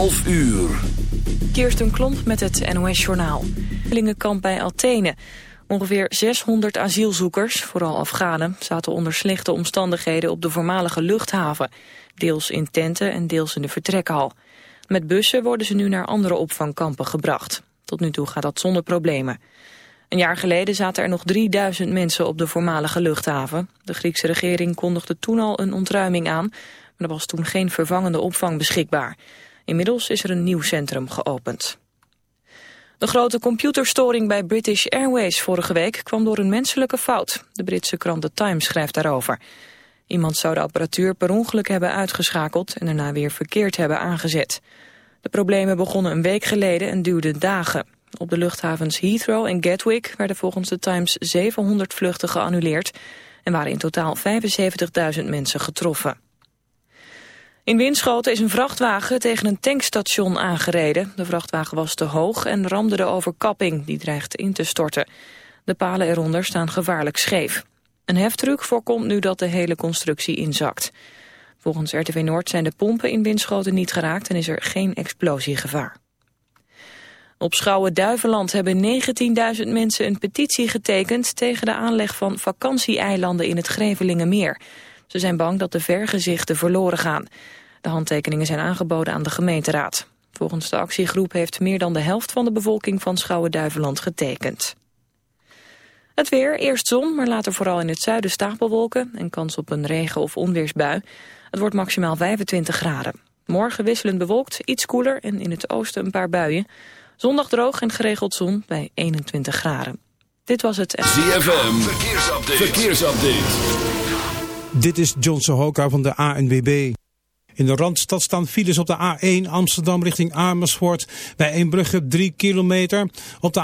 11 uur. Kirsten Klomp met het NOS-journaal. Lingenkamp bij Athene. Ongeveer 600 asielzoekers, vooral Afghanen, zaten onder slechte omstandigheden op de voormalige luchthaven. Deels in tenten en deels in de vertrekhal. Met bussen worden ze nu naar andere opvangkampen gebracht. Tot nu toe gaat dat zonder problemen. Een jaar geleden zaten er nog 3000 mensen op de voormalige luchthaven. De Griekse regering kondigde toen al een ontruiming aan, maar er was toen geen vervangende opvang beschikbaar. Inmiddels is er een nieuw centrum geopend. De grote computerstoring bij British Airways vorige week kwam door een menselijke fout. De Britse krant The Times schrijft daarover. Iemand zou de apparatuur per ongeluk hebben uitgeschakeld en daarna weer verkeerd hebben aangezet. De problemen begonnen een week geleden en duurden dagen. Op de luchthavens Heathrow en Gatwick werden volgens The Times 700 vluchten geannuleerd en waren in totaal 75.000 mensen getroffen. In Winschoten is een vrachtwagen tegen een tankstation aangereden. De vrachtwagen was te hoog en ramde de overkapping, die dreigt in te storten. De palen eronder staan gevaarlijk scheef. Een heftruck voorkomt nu dat de hele constructie inzakt. Volgens RTV Noord zijn de pompen in Winschoten niet geraakt en is er geen explosiegevaar. Op Schouwen-Duiveland hebben 19.000 mensen een petitie getekend tegen de aanleg van vakantieeilanden in het Grevelingenmeer. Ze zijn bang dat de vergezichten verloren gaan. De handtekeningen zijn aangeboden aan de gemeenteraad. Volgens de actiegroep heeft meer dan de helft van de bevolking van Schouwen-Duiveland getekend. Het weer, eerst zon, maar later vooral in het zuiden stapelwolken... en kans op een regen- of onweersbui. Het wordt maximaal 25 graden. Morgen wisselend bewolkt, iets koeler en in het oosten een paar buien. Zondag droog en geregeld zon bij 21 graden. Dit was het... ZFM, verkeersupdate. verkeersupdate. Dit is John Sohoka van de ANWB. In de Randstad staan files op de A1 Amsterdam richting Amersfoort bij Eembrugge 3 kilometer. Op de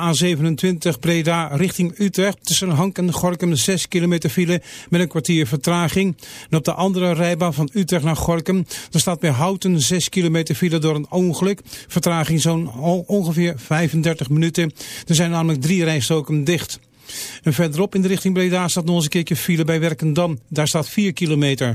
A27 Breda richting Utrecht tussen Hank en Gorkum 6 kilometer file met een kwartier vertraging. En op de andere rijbaan van Utrecht naar Gorkum er staat bij Houten 6 kilometer file door een ongeluk. Vertraging zo'n ongeveer 35 minuten. Er zijn namelijk drie rijstoken dicht. En verderop in de richting Breda staat nog eens een keertje file bij Werkendam. Daar staat 4 kilometer.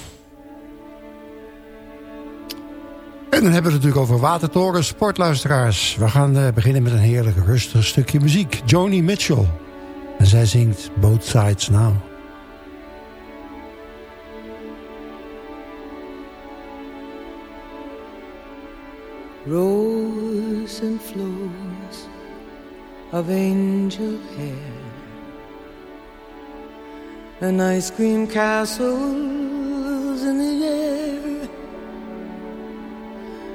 En dan hebben we het natuurlijk over watertoren, sportluisteraars. We gaan eh, beginnen met een heerlijk rustig stukje muziek. Joni Mitchell. En zij zingt Both Sides Now. Rose and flows of angel hair and ice cream castles in the air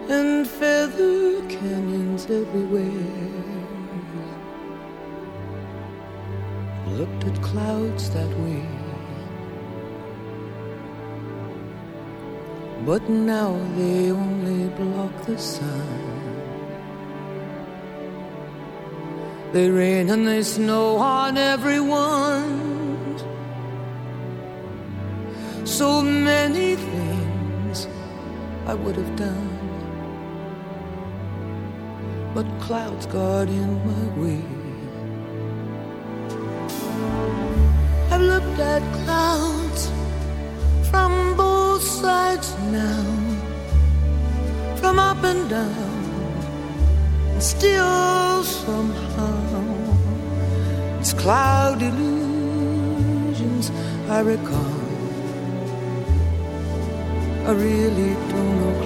and feather canyons everywhere. Looked at clouds that way. But now they only block the sun. They rain and they snow on everyone. So many things I would have done, but clouds got in my way. I've looked at clouds from both sides now, from up and down And still somehow it's cloud illusions I recall. I really don't know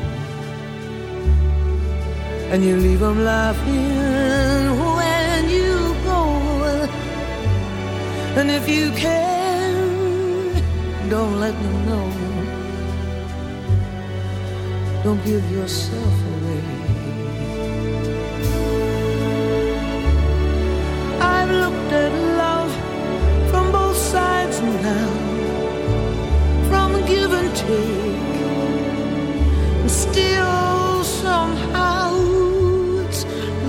And you leave them laughing when you go. And if you can, don't let them know. Don't give yourself away. I've looked at love from both sides now, from give and take, and still somehow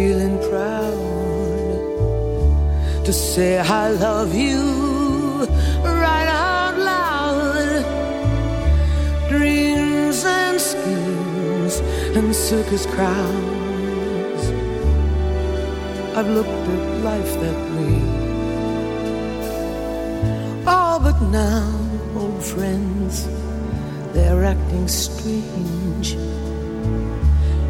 Feeling proud to say I love you right out loud. Dreams and schemes and circus crowds. I've looked at life that way. All but now, old friends, they're acting strange.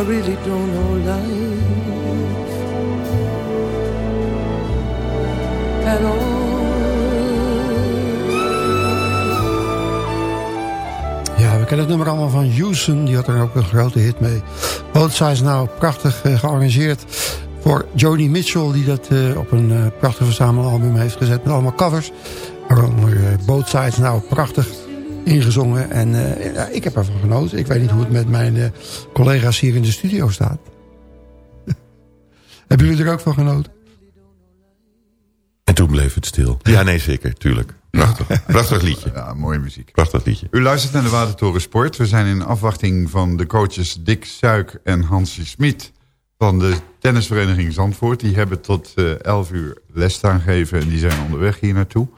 I really don't know life at all. Ja, we kennen het nummer allemaal van Houston. Die had er ook een grote hit mee. Both Sides nou prachtig eh, gearrangeerd voor Joni Mitchell... die dat eh, op een eh, prachtig verzamelalbum heeft gezet met allemaal covers. Waaronder Both Sides nou prachtig ingezongen. En eh, ja, ik heb ervan genoten. Ik weet niet hoe het met mijn eh, collega's hier in de studio staat. Hebben jullie er ook van genoten? En toen bleef het stil. Ja, nee, zeker, tuurlijk. Prachtig, prachtig liedje. Ja, mooie muziek. Prachtig liedje. U luistert naar de Watertoren Sport. We zijn in afwachting van de coaches Dick Suik en Hansie Smit... van de tennisvereniging Zandvoort. Die hebben tot eh 11 uur les staan geven en die zijn onderweg hier naartoe.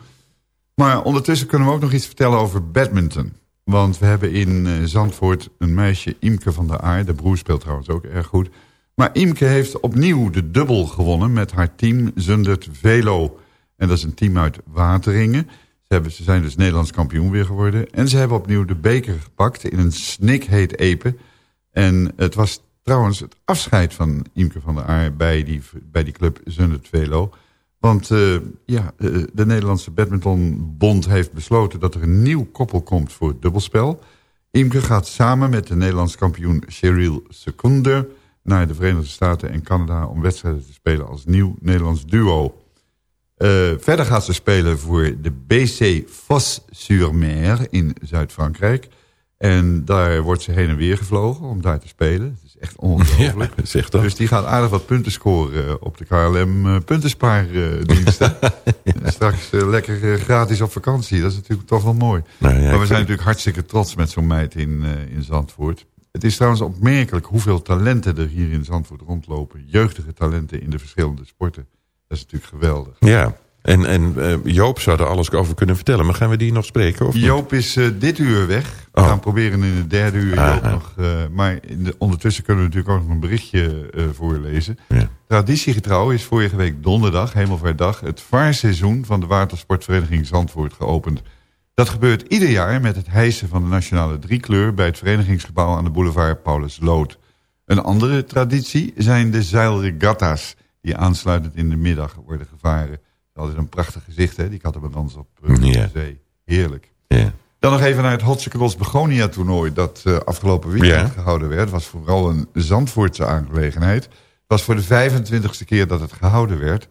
Maar ondertussen kunnen we ook nog iets vertellen over badminton. Want we hebben in eh, Zandvoort een meisje, Imke van der Aar. De broer speelt trouwens ook erg goed. Maar Imke heeft opnieuw de dubbel gewonnen met haar team Zundert Velo. En dat is een team uit Wateringen. Ze, hebben, ze zijn dus Nederlands kampioen weer geworden. En ze hebben opnieuw de beker gepakt in een snikheet epe. En het was trouwens het afscheid van Imke van der Aar bij die, bij die club Zundert Velo. Want uh, ja, uh, de Nederlandse badmintonbond heeft besloten dat er een nieuw koppel komt voor het dubbelspel. Imke gaat samen met de Nederlands kampioen Cheryl Secunder naar de Verenigde Staten en Canada om wedstrijden te spelen als nieuw Nederlands duo. Uh, verder gaat ze spelen voor de BC Fos-sur-Mer in Zuid-Frankrijk. En daar wordt ze heen en weer gevlogen om daar te spelen. Het is echt ongelooflijk. Ja, zeg. Dus die gaat aardig wat punten scoren eh, op de KLM uh, puntenspaardiensten. Straks uh, lekker gratis op vakantie. Dat is natuurlijk toch wel mooi. Nou, ja, maar we zijn natuurlijk hartstikke trots met zo'n meid in, in Zandvoort. Het is trouwens opmerkelijk hoeveel talenten er hier in Zandvoort rondlopen. Jeugdige talenten in de verschillende sporten. Dat is natuurlijk geweldig. Ja, en, en eh, Joop zou er alles over kunnen vertellen. Maar gaan we die nog spreken? Of? Joop is eh, dit uur weg. We Oh. gaan proberen in het derde uur Ah, Joop ah. nog... eh, maar in de, ondertussen kunnen we natuurlijk ook nog een berichtje voorlezen. Ja. Traditiegetrouw is vorige week donderdag, hemelvaartdag... het vaarseizoen van de watersportvereniging Zandvoort geopend. Dat gebeurt ieder jaar met het hijsen van de nationale driekleur... bij het verenigingsgebouw aan de boulevard Paulus Lood. Een andere traditie zijn de zeilregatta's... die aansluitend in de middag worden gevaren. Altijd een prachtig gezicht, hè, die kattenbalans op eh, Ja. de zee. Heerlijk. Ja. Dan nog even naar het Hotse Cross Begonia toernooi... dat eh, afgelopen weekend Ja. gehouden werd. Het was vooral een Zandvoortse aangelegenheid. Het was voor de 25e keer dat het gehouden werd.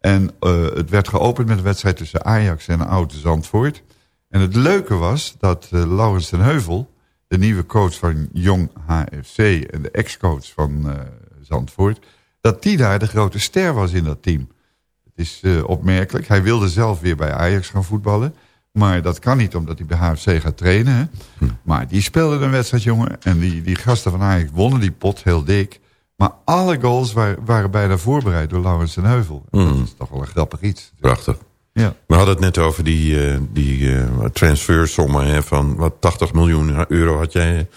En eh, het werd geopend met een wedstrijd tussen Ajax en Oude Zandvoort. En het leuke was dat eh, Laurens ten Heuvel... de nieuwe coach van Jong HFC en de ex-coach van eh, Zandvoort... dat die daar de grote ster was in dat team. Het is eh, opmerkelijk. Hij wilde zelf weer bij Ajax gaan voetballen. Maar dat kan niet omdat hij bij HFC gaat trainen. Hè? Maar die speelde een wedstrijd, jongen. En die, die gasten van Ajax wonnen die pot heel dik. Maar alle goals waren, waren bijna voorbereid door Laurens en Heuvel. En Dat is toch wel een grappig iets. Prachtig. Ja. We hadden het net over die, eh, die eh, transfersommen hè, van wat 80 miljoen euro had jij.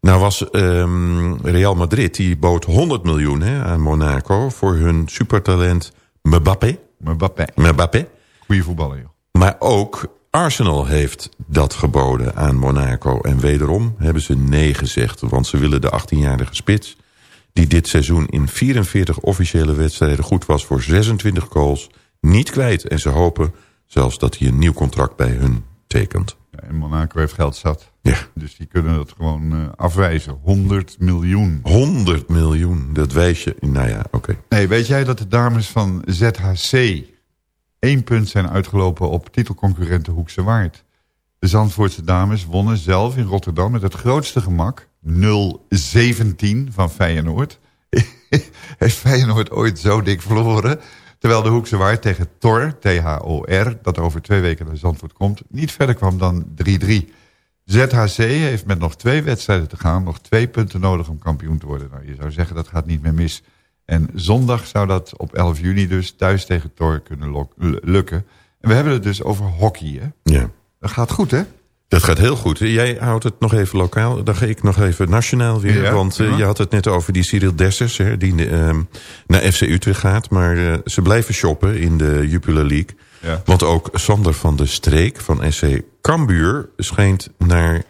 Nou was ehm, Real Madrid, die bood 100 miljoen hè, aan Monaco voor hun supertalent Mbappé. Mbappé. Mbappé. Goeie voetballer, joh. Maar ook Arsenal heeft dat geboden aan Monaco. En wederom hebben ze nee gezegd. Want ze willen de 18-jarige spits... die dit seizoen in 44 officiële wedstrijden goed was... voor 26 goals, niet kwijt. En ze hopen zelfs dat hij een nieuw contract bij hun tekent. Ja, en Monaco heeft geld zat. Ja. Dus die kunnen dat gewoon eh, afwijzen. 100 miljoen. 100 miljoen, dat wijs je... Nou ja, oké. Nee, weet jij dat de dames van ZHC één punt zijn uitgelopen op titelconcurrenten Hoekse Waard? De Zandvoortse dames wonnen zelf in Rotterdam met het grootste gemak 0-17 van Feyenoord. Heeft Feyenoord ooit zo dik verloren? Terwijl de Hoekse Waard tegen Tor, T-H-O-R, dat over twee weken naar Zandvoort komt, niet verder kwam dan 3-3. ZHC heeft met nog twee wedstrijden te gaan nog twee punten nodig om kampioen te worden. Nou, je zou zeggen dat gaat niet meer mis. En zondag zou dat op 11 juni dus thuis tegen Tor kunnen lukken. En we hebben het dus over hockey, hè? Ja. Dat gaat goed, hè? Dat gaat heel goed. Jij houdt het nog even lokaal. Dan ga ik nog even nationaal weer. Ja, want eh, je had het net over die Cyril Dessers. Hè, die ehm, naar FC Utrecht gaat. Maar eh, ze blijven shoppen in de Jupiler League. Ja. Want ook Sander van de Streek van SC Cambuur... schijnt naar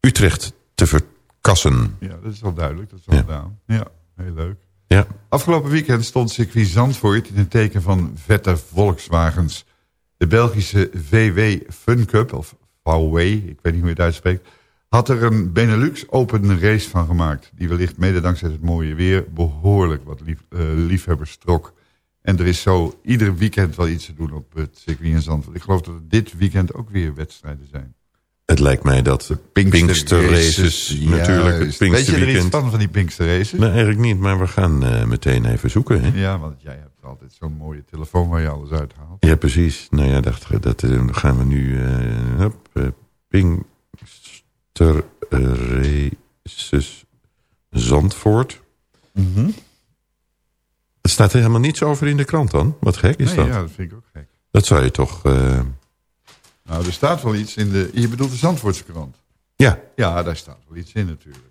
Utrecht te verkassen. Ja, dat is wel duidelijk. Dat is wel Ja. gedaan. Ja, heel leuk. Ja, Afgelopen weekend stond circuit Zandvoort in het teken van vette Volkswagens. De Belgische VW Fun Cup, of VW, ik weet niet hoe je het uitspreekt... had er een Benelux Open race van gemaakt... die wellicht mede dankzij het mooie weer behoorlijk wat lief, eh, liefhebbers trok. En er is zo ieder weekend wel iets te doen op het circuit in Zandvoort. Ik geloof dat er dit weekend ook weer wedstrijden zijn. Het lijkt mij dat de Pinkster, Races... natuurlijk, het. Weet je er iets van, van die Pinkster Races? Nee, eigenlijk niet, maar we gaan eh, meteen even zoeken. Hè? Ja, want jij hebt altijd zo'n mooie telefoon waar je alles uithaalt. Ja, precies. Nou ja, dacht, dat eh, gaan we nu... eh eh, Pinkster Races Zandvoort. Mhm. Er staat er helemaal niets over in de krant dan? Wat gek is Nee, dat? ja, dat vind ik ook gek. Dat zou je toch... Nou, er staat wel iets in de... Je bedoelt de Zandvoortse krant? Ja, Ja, daar staat wel iets in natuurlijk.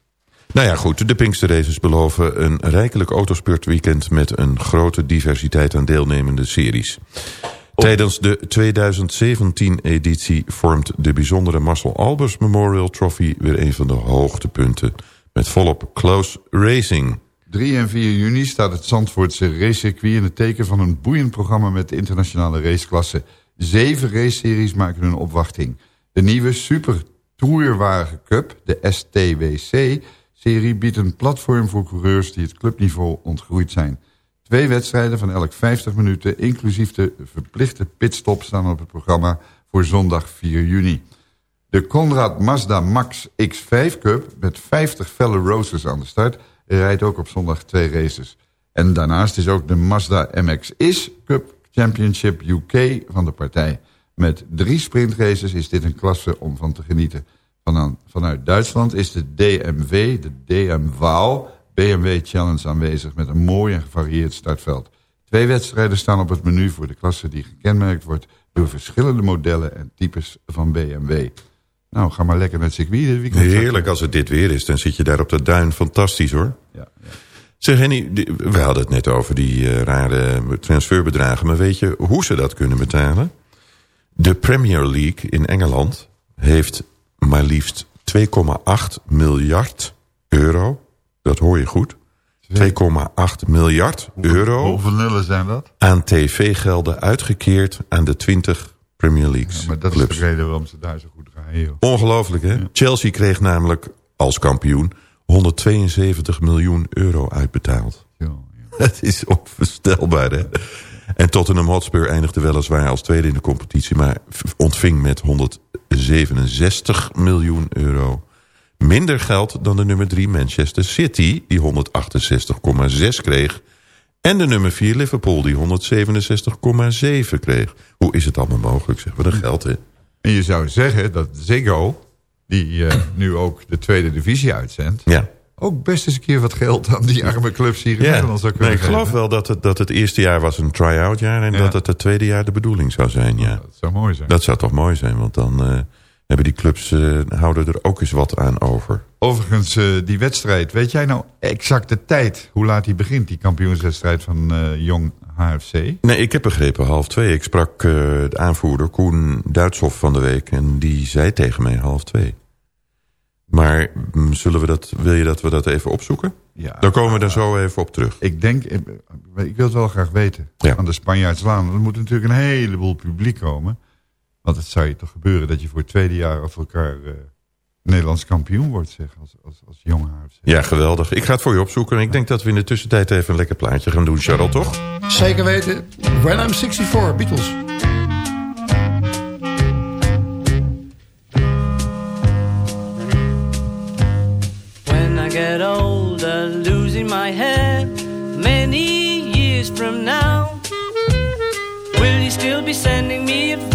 nou ja, goed. De Pinkster Races beloven een rijkelijk autosportweekend... met een grote diversiteit aan deelnemende series. Tijdens de 2017-editie vormt de bijzondere Marcel Albers Memorial Trophy... weer een van de hoogtepunten met volop close racing. 3 en 4 juni staat het Zandvoortse racecircuit in het teken van een boeiend programma met de internationale raceklassen. Zeven raceseries maken hun opwachting. De nieuwe Super Tourwagen Cup, de STWC-serie, biedt een platform voor coureurs die het clubniveau ontgroeid zijn. Twee wedstrijden van elk 50 minuten, inclusief de verplichte pitstop, staan op het programma voor zondag 4 juni. De Conrad Mazda Max X5 Cup met 50 felle roses aan de start... rijdt ook op zondag twee races. En daarnaast is ook de Mazda MX-IS Cup Championship UK van de partij. Met drie sprintraces is dit een klasse om van te genieten. Vanuit Duitsland is de DMW, de DMWAU BMW Challenge aanwezig... met een mooi en gevarieerd startveld. Twee wedstrijden staan op het menu voor de klasse die gekenmerkt wordt... door verschillende modellen en types van BMW. Nou, ga maar lekker het circuit dit weekend. Heerlijk als het dit weer is. Dan zit je daar op de duin. Fantastisch hoor. Ja, ja. Zeg Henny, we hadden het net over die eh, rare transferbedragen. Maar weet je hoe ze dat kunnen betalen? De Premier League in Engeland heeft maar liefst 2,8 miljard euro. Dat hoor je goed. 2,8 miljard euro Hoeveel nullen zijn dat? aan tv-gelden uitgekeerd aan de 20 Premier Leagues Ja, maar dat is de reden waarom ze daar zo goed gaan. Ongelooflijk, hè? Chelsea kreeg namelijk als kampioen 172 miljoen euro uitbetaald. Joh. Dat is onvoorstelbaar, hè? En Tottenham Hotspur eindigde weliswaar als tweede in de competitie... maar ontving met 167 miljoen euro minder geld dan de nummer 3 Manchester City... die 168,6 kreeg. En de nummer 4 Liverpool die 167,7 kreeg. Hoe is het allemaal mogelijk, zeg? Wat een geld, hè? En je zou zeggen dat Ziggo, die eh, nu ook de tweede divisie uitzendt... Ja. ook best eens een keer wat geld aan die arme clubs hier in Nederland zou nee, kunnen ik geloof wel dat het, dat het eerste jaar was een try-out jaar... en Ja. dat het het tweede jaar de bedoeling zou zijn, ja. Dat zou mooi zijn. Dat zou toch mooi zijn, want dan eh, hebben die clubs... eh, houden er ook eens wat aan over. Overigens, die wedstrijd, weet jij nou exact de tijd... hoe laat die begint, die kampioenswedstrijd van eh, Jong HFC? Nee, ik heb begrepen half twee. Ik sprak eh, de aanvoerder Koen Duitshoff van de week... en die zei tegen mij half twee. Maar mm, zullen we dat, wil je dat we dat even opzoeken? Ja, Dan komen we daar zo even op terug. Ik denk, ik, ik wil het wel graag weten. Ja. Aan de Spanjaardslaan. Er moet natuurlijk een heleboel publiek komen. Want het zou je toch gebeuren dat je voor het tweede jaar achter elkaar... eh, Nederlands kampioen wordt, zeg, als, als, als jong HFC. Ja, geweldig. Ik ga het voor je opzoeken. En ik denk dat we in de tussentijd even een lekker plaatje gaan doen, Charles, toch? Zeker weten. When I'm 64, Beatles. When I get older, losing my hair many years from now, will you still be sending me a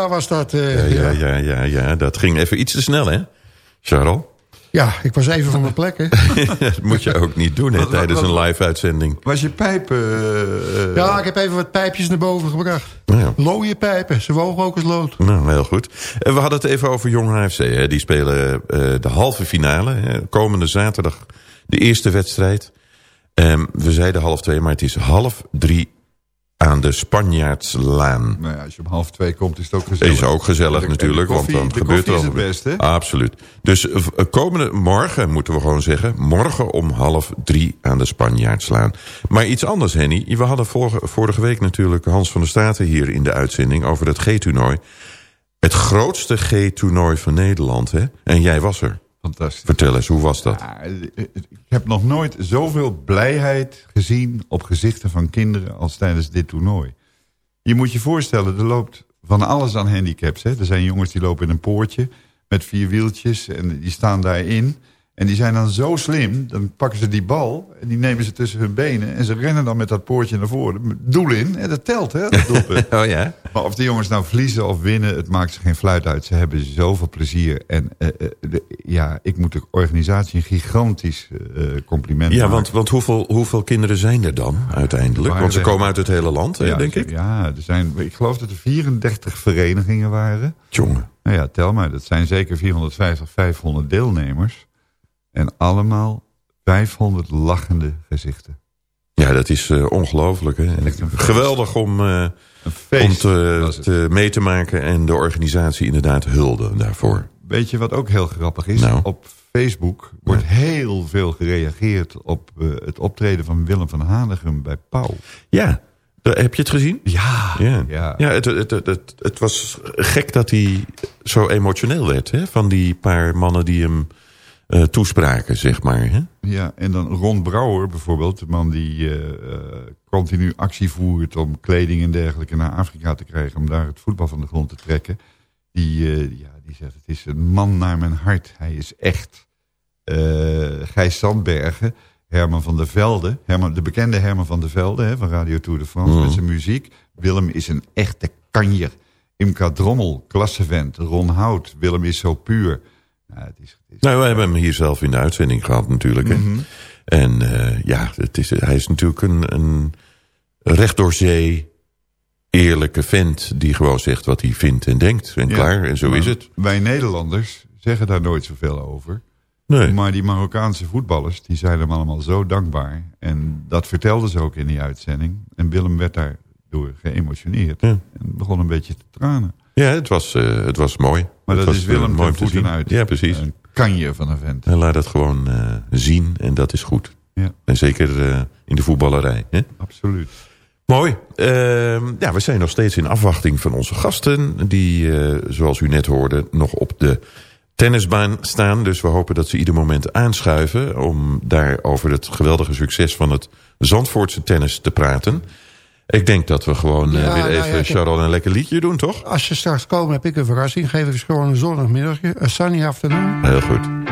Was dat. eh, Ja, ja, ja, ja, ja, dat ging even iets te snel, hè, Charles? Ja, ik was even van mijn plek. Hè. dat moet je ook niet doen hè, tijdens wat- een live-uitzending. Was je pijp... eh, eh, Ja, ik heb even wat pijpjes naar boven gebracht. Ja. Looie pijpen, ze wogen ook als lood. Nou, heel goed. En we hadden het even over Jong HFC. Hè. Die spelen eh, de halve finale. Hè. Komende zaterdag de eerste wedstrijd. Ehm, we zeiden half twee, maar het is half drie aan de Spanjaardslaan. Nou ja, als je om half twee komt, is het ook gezellig. Is ook gezellig natuurlijk, koffie- want dan gebeurt er is het best, hè? Absoluut. Dus eh, v- komende morgen, moeten we gewoon zeggen... morgen om half drie aan de Spanjaard slaan. Maar iets anders, Henny. We hadden vorige, vorige week natuurlijk Hans van der Staten hier in de uitzending... over het G-toernooi. Het grootste G-toernooi van Nederland, hè? En jij was er. Fantastisch. Vertel eens, hoe was dat? Ja, ik heb nog nooit zoveel blijheid gezien op gezichten van kinderen als tijdens dit toernooi. Je moet je voorstellen, er loopt van alles aan handicaps. Hè. Er zijn jongens die lopen in een poortje met vier wieltjes en die staan daarin. En die zijn dan zo slim, dan pakken ze die bal en die nemen ze tussen hun benen. En ze rennen dan met dat poortje naar voren, doel in. En dat telt, hè, dat doelpunt. Oh ja? Maar of de jongens nou verliezen of winnen, het maakt ze geen fluit uit. Ze hebben zoveel plezier. En eh, eh, de- ja, ik moet de organisatie een gigantisch eh, compliment Ja, maken. want, want hoeveel, hoeveel kinderen zijn er dan uiteindelijk? Want ze komen uit het hele land, hè, ja, denk ik. Ja, er zijn, ik geloof dat er 34 verenigingen waren. Jongen. Nou ja, tel maar, dat zijn zeker 450, 500 deelnemers. En allemaal 500 lachende gezichten. Ja, dat is eh, ongelooflijk. Hè? Geweldig om, eh, om te, te mee te maken en de organisatie inderdaad hulde daarvoor. Weet je wat ook heel grappig is? Nou. Op Facebook wordt heel veel gereageerd op eh, het optreden van Willem van Hanegem bij Pauw. Ja, heb je het gezien? Ja, Ja, ja. ja het, het, het, het, het was gek dat hij zo emotioneel werd. Hè? Van die paar mannen die hem eh, toespraken, zeg maar. Hè? Ja, en dan Ron Brouwer bijvoorbeeld, de man die eh, eh, continu actie voert om kleding en dergelijke naar Afrika te krijgen, om daar het voetbal van de grond te trekken. Die, ja, die zegt, het is een man naar mijn hart, hij is echt. Gijs Sandbergen, Herman van der Velde, Herman, de bekende Herman van der Velde hè, van Radio Tour de France met zijn muziek. Willem is een echte kanjer. Imka Drommel, klassevent, Ron Hout, Willem is zo puur. Is, het is Nou, we hebben hem hier zelf in de uitzending gehad natuurlijk. Mhm. En eh, ja, het is, hij is natuurlijk een, een recht door zee eerlijke vent... die gewoon zegt wat hij vindt en denkt. En Ja, klaar, en zo is het. Wij Nederlanders zeggen daar nooit zoveel over. Nee. Maar die Marokkaanse voetballers, die zijn hem allemaal zo dankbaar. En dat vertelden ze ook in die uitzending. En Willem werd daardoor geëmotioneerd. Ja. En begon een beetje te tranen. Ja, het was, eh, het was mooi. Maar Het dat is Willem eh, te voeten zien. uit. Ja, precies. Een kanje van een vent. Laat het gewoon eh, zien en dat is goed. Ja, En zeker eh, in de voetballerij. Hè? absoluut. Mooi. Ehm, ja, we zijn nog steeds in afwachting van onze gasten... die, eh, zoals u net hoorde, nog op de tennisbaan staan. Dus we hopen dat ze ieder moment aanschuiven... om daar over het geweldige succes van het Zandvoortse tennis te praten. Ik denk dat we gewoon eh, Ja, weer nou even ja, Charles een lekker liedje doen, toch? Als ze straks komen heb ik een verrassing. Geef ik ze gewoon een zondagmiddagje. Een sunny afternoon. Heel goed.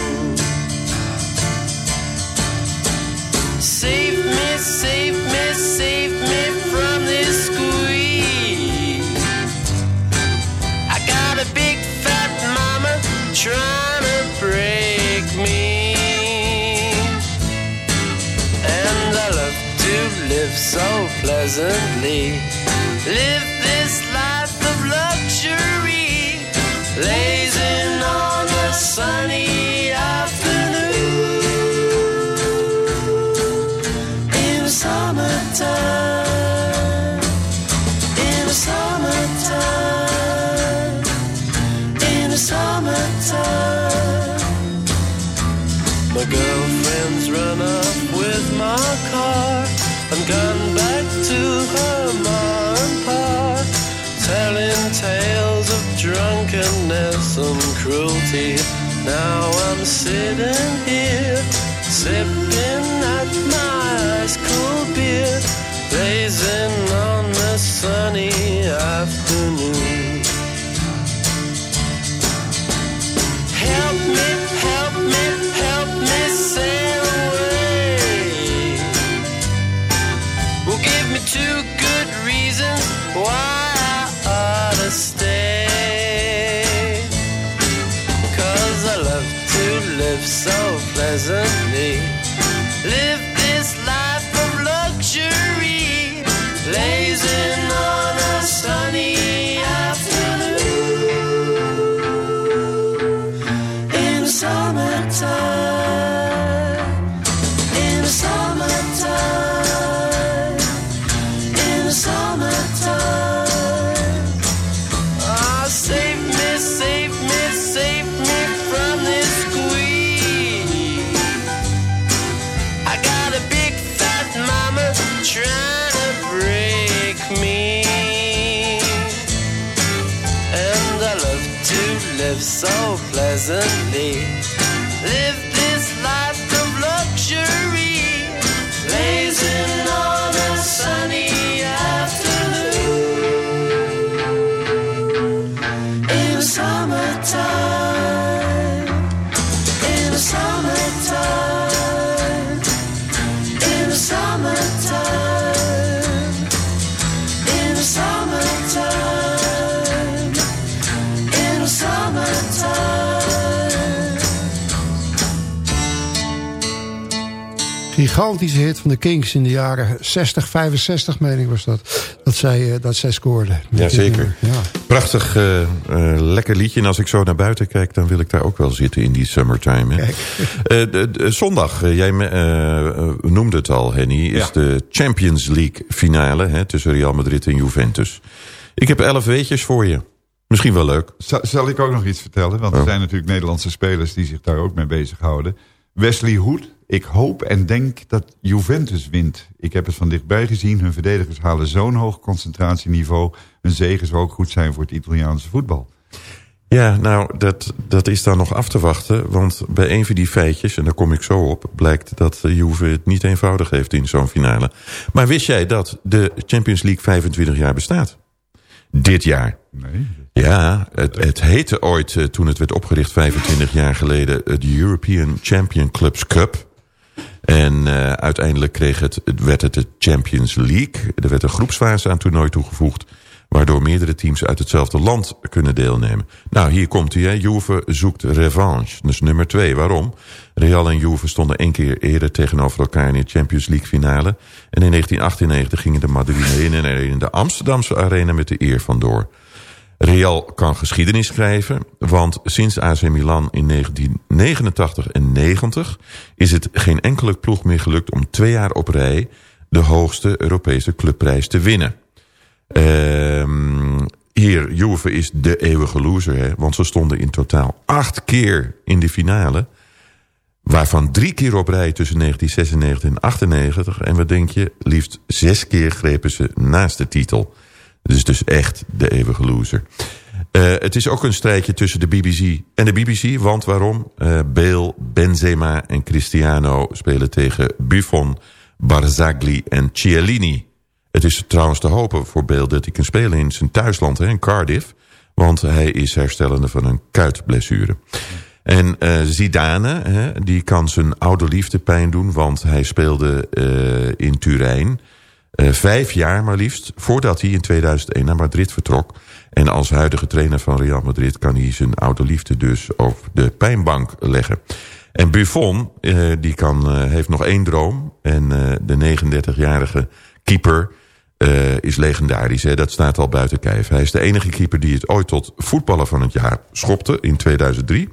Pleasantly. Live and cruelty. Now I'm sitting here, sipping at my ice cool beer, blazing live so pleasantly. Live Gigantische hit van de Kings in de jaren 60, 65 meen ik was dat. Dat zij, eh, dat zij Jazeker. Ja. Prachtig, eh, eh, lekker liedje. En als ik zo naar buiten kijk, dan wil ik daar ook wel zitten in die summertime. Hè? Kijk. Eh, de- de- zondag, jij me- noemde het al, Henny, is Ja. de Champions League finale hè, tussen Real Madrid en Juventus. Ik heb elf weetjes voor je. Misschien wel leuk. Zal, zal ik ook nog iets vertellen? Want er Oh. zijn natuurlijk Nederlandse spelers die zich daar ook mee bezighouden. Wesley Hoed, ik hoop en denk dat Juventus wint. Ik heb het van dichtbij gezien. Hun verdedigers halen zo'n hoog concentratieniveau. Hun zegen zou ook goed zijn voor het Italiaanse voetbal. Ja, nou, dat, dat is dan nog af te wachten. Want bij een van die feitjes, en daar kom ik zo op... blijkt dat Juve het niet eenvoudig heeft in zo'n finale. Maar wist jij dat de Champions League 25 jaar bestaat? Dit jaar. Nee. Ja, het, het heette ooit, eh, toen het werd opgericht 25 jaar geleden... de European Champion Clubs Cup. En eh, uiteindelijk kreeg het, werd het de Champions League. Er werd een groepsfase aan het toernooi toegevoegd... waardoor meerdere teams uit hetzelfde land kunnen deelnemen. Nou, hier komt hij. Juve zoekt revanche. Dus nummer twee. Waarom? Real en Juve stonden één keer eerder tegenover elkaar... in de Champions League finale. En in 1998 gingen de Madrilen er in de Amsterdamse arena met de eer vandoor. Real kan geschiedenis schrijven, want sinds AC Milan in 1989 en 90 is het geen enkele ploeg meer gelukt om twee jaar op rij de hoogste Europese clubprijs te winnen. Ehm, hier, Juve is de eeuwige loser, hè, want ze stonden in totaal acht keer in de finale. Waarvan drie keer op rij tussen 1996 en 98. En wat denk je? Liefst zes keer grepen ze naast de titel. Het is dus echt de eeuwige loser. Eh, het is ook een strijdje tussen de BBC en de BBC. Want waarom? Eh Bale, Benzema en Cristiano spelen tegen Buffon, Barzagli en Cialini. Het is trouwens te hopen voor Bale dat hij kan spelen in zijn thuisland, hè, in Cardiff. Want hij is herstellende van een kuitblessure. En eh Zidane, hè, die kan zijn oude liefde pijn doen... want hij speelde in Turijn eh, vijf jaar maar liefst... voordat hij in 2001 naar Madrid vertrok. En als huidige trainer van Real Madrid... kan hij zijn oude liefde dus op de pijnbank leggen. En Buffon, eh, die kan, eh, heeft nog één droom. En de 39-jarige keeper is legendarisch. Hè? Dat staat al buiten kijf. Hij is de enige keeper die het ooit tot voetballer van het jaar schopte in 2003.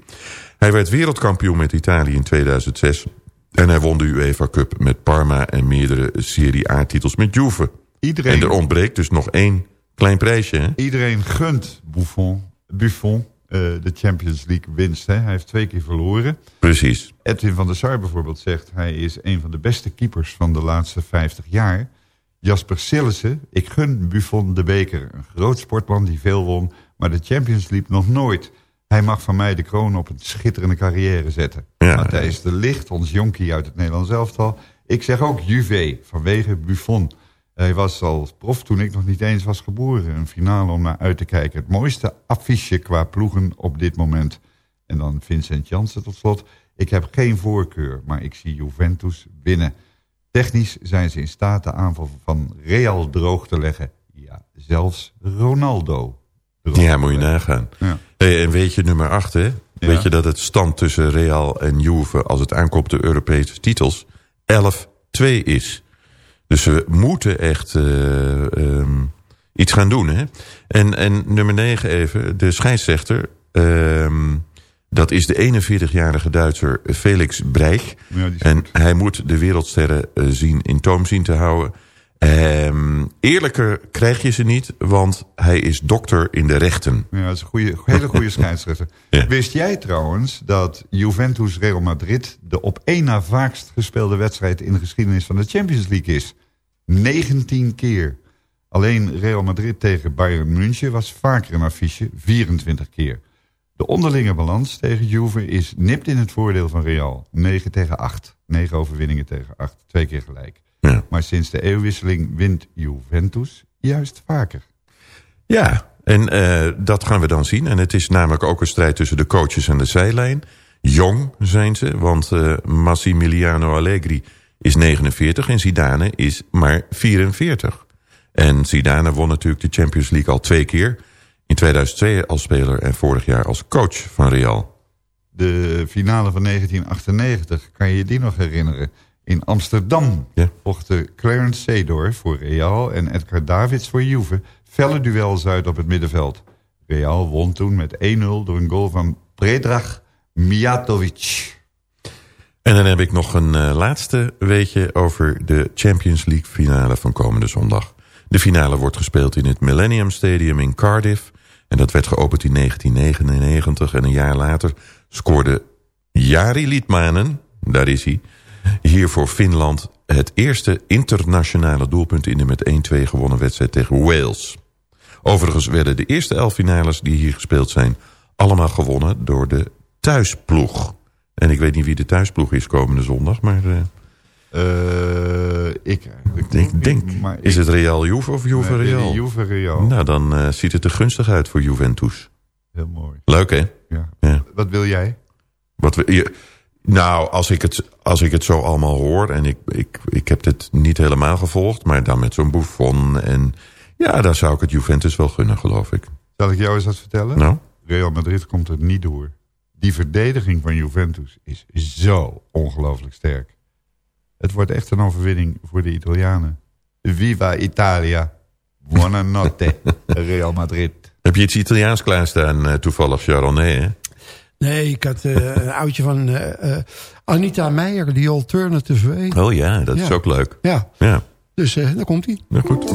Hij werd wereldkampioen met Italië in 2006. En hij won de UEFA Cup met Parma en meerdere Serie A-titels met Juve. Iedereen, En er ontbreekt dus nog één klein prijsje. Hè? iedereen gunt Buffon, Buffon eh, de Champions League winst. Hè? Hij heeft twee keer verloren. Precies. Edwin van der Sar bijvoorbeeld zegt... hij is een van de beste keepers van de laatste 50 jaar. Jasper Sillissen, ik gun Buffon de beker. Een groot sportman die veel won, maar de Champions League nog nooit. Hij mag van mij de kroon op een schitterende carrière zetten. Ja. Matthijs de Licht, ons jonkie uit het Nederlands elftal. Ik zeg ook Juve, vanwege Buffon. Hij was als prof toen ik nog niet eens was geboren. Een finale om naar uit te kijken. Het mooiste affiche qua ploegen op dit moment. En dan Vincent Janssen tot slot. Ik heb geen voorkeur, maar ik zie Juventus winnen. Technisch zijn ze in staat de aanval van Real droog te leggen. Ja, zelfs Ronaldo. Ja, moet je nagaan. Ja. Hey, en weet je nummer 8, hè? Weet je dat het stand tussen Real en Juve... als het aankomt op de Europese titels 11-2 is. Dus we moeten echt eh, ehm, iets gaan doen, hè? En, en nummer 9 even, de scheidsrechter... ehm, dat is de 41-jarige Duitser Felix Breich. Ja, en hij moet de wereldsterren eh, zien in toom zien te houden. Ehm, eerlijker krijg je ze niet, want hij is dokter in de rechten. Ja, dat is een goede, hele goede scheidsrechter. Ja. Wist jij trouwens dat Juventus Real Madrid... de op één na vaakst gespeelde wedstrijd in de geschiedenis van de Champions League is? 19 keer. Alleen Real Madrid tegen Bayern München was vaker een affiche, 24 keer. De onderlinge balans tegen Juve is nipt in het voordeel van Real. 9 tegen 8. 9 overwinningen tegen 8. Twee keer gelijk. Ja. Maar sinds de eeuwwisseling wint Juventus juist vaker. Ja, en eh, dat gaan we dan zien. En het is namelijk ook een strijd tussen de coaches en de zijlijn. Jong zijn ze, want eh, Massimiliano Allegri is 49 en Zidane is maar 44. En Zidane won natuurlijk de Champions League al twee keer. In 2002 als speler en vorig jaar als coach van Real. de finale van 1998, kan je je die nog herinneren? In Amsterdam Ja. vochten Clarence Seedorf voor Real en Edgar Davids voor Juve. Felle duels uit op het middenveld. Real won toen met 1-0 door een goal van Predrag Mijatovic. En dan heb ik nog een eh, laatste weetje over de Champions League finale van komende zondag. De finale wordt gespeeld in het Millennium Stadium in Cardiff. En dat werd geopend in 1999 en een jaar later scoorde Jari Liedmanen, daar is hij, hier voor Finland het eerste internationale doelpunt in de met 1-2 gewonnen wedstrijd tegen Wales. Overigens werden de eerste elf finales die hier gespeeld zijn allemaal gewonnen door de thuisploeg. En ik weet niet wie de thuisploeg is komende zondag, maar eh, Eh, ik eigenlijk ik denk, maar is ik- het Real Juve of Juve Nee, Real? Juve Real. Nou, dan eh, ziet het er gunstig uit voor Juventus. Heel mooi. Leuk, hè? Ja. Ja. Wat wil jij? Wat we, je, nou, als ik, het, als ik het zo allemaal hoor... en ik, ik, ik heb het niet helemaal gevolgd... maar dan met zo'n Buffon en... ja, dan zou ik het Juventus wel gunnen, geloof ik. Zal ik jou eens wat vertellen? Nou? Real Madrid komt er niet door. Die verdediging van Juventus is zo ongelooflijk sterk. Het wordt echt een overwinning voor de Italianen. Viva Italia. Buonanotte, Real Madrid. Heb je iets Italiaans klaarstaan, eh, toevallig, hè? Nee, ik had eh, een oudje van eh, eh, Anita Meijer, die Alternative Way. Oh ja, dat is Ja. ook leuk. Ja, Ja, dus daar komt hij. nou goed.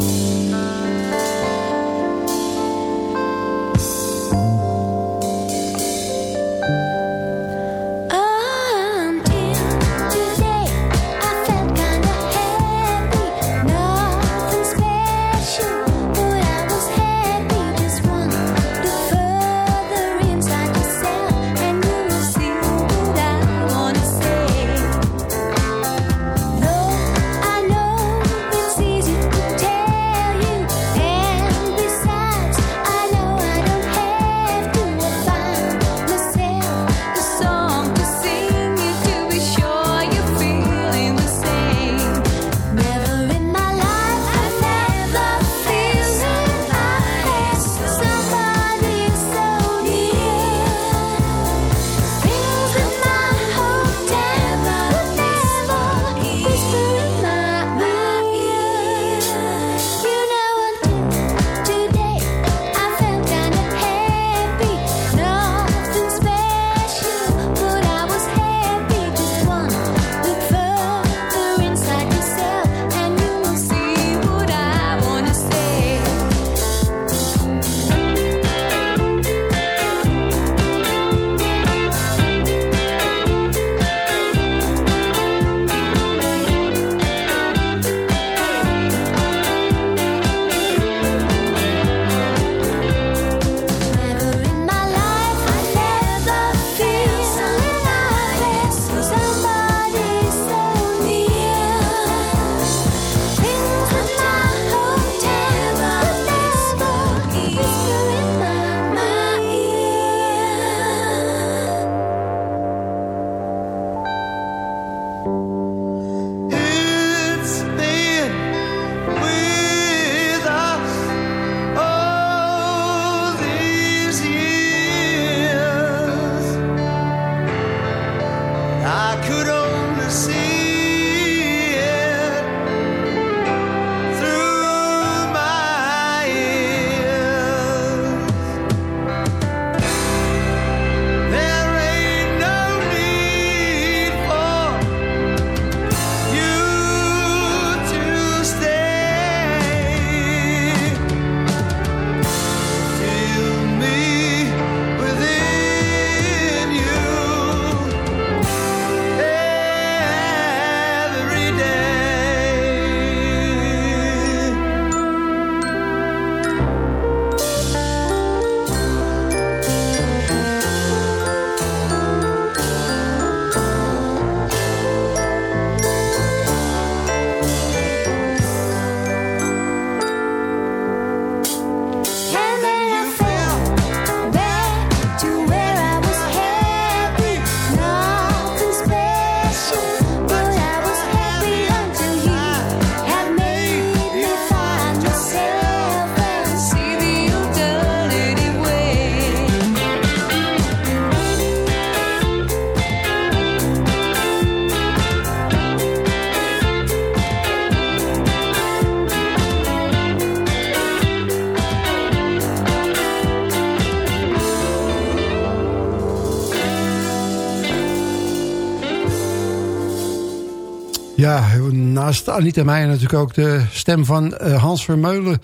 Naast Anita Meijer natuurlijk ook de stem van eh, Hans Vermeulen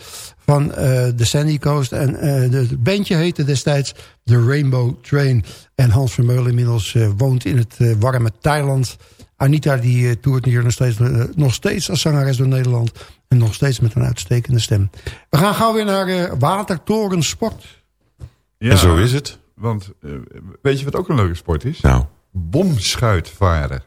van eh, de Sandy Coast. En eh, de- het bandje heette destijds The Rainbow Train. En Hans Vermeulen inmiddels woont in het warme Thailand. Anita die toert hier nog steeds, nog steeds als zangeres door Nederland. En nog steeds met een uitstekende stem. We gaan gauw weer naar Watertoren Sport. Ja, En zo is het. Want weet je wat ook een leuke sport is? Nou, Bomschuitvaren.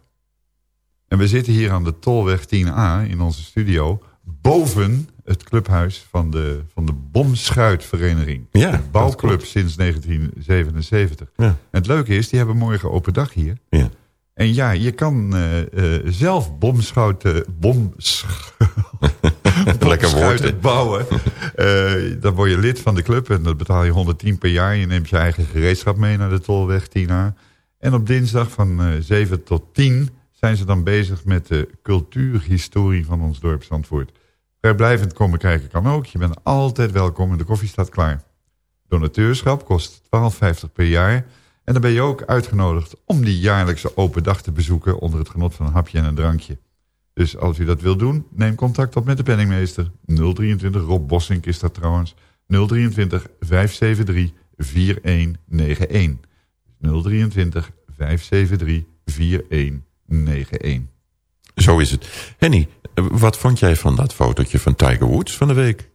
En we zitten hier aan de Tolweg 10A in onze studio... boven het clubhuis van de, van de Bomschuitvereniging. Ja, de bouwclub sinds 1977. Ja. En het leuke is, die hebben morgen open dag hier. ja. En ja, je kan eh, eh, zelf bomschouten, boms, Lekker woord, bomschuiten bouwen. Eh, dan word je lid van de club en dat betaal je 110 per jaar. Je neemt je eigen gereedschap mee naar de Tolweg 10A. En op dinsdag van eh 7 tot 10 zijn ze dan bezig met de cultuurhistorie van ons dorp Zandvoort. Vrijblijvend komen kijken kan ook. Je bent altijd welkom en de koffie staat klaar. Donateurschap kost 12,50 per jaar. En dan ben je ook uitgenodigd om die jaarlijkse open dag te bezoeken... onder het genot van een hapje en een drankje. Dus als u dat wilt doen, neem contact op met de penningmeester. 023, Rob Bossink is dat trouwens. 023 573 4191. 023 573 4191. Zo is het. Henny, wat vond jij van dat fotootje van Tiger Woods van de week?